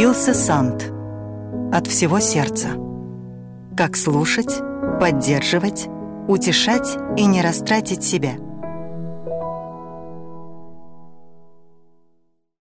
Илса Сант. От всего сердца. Как слушать, поддерживать, утешать и не растратить себя –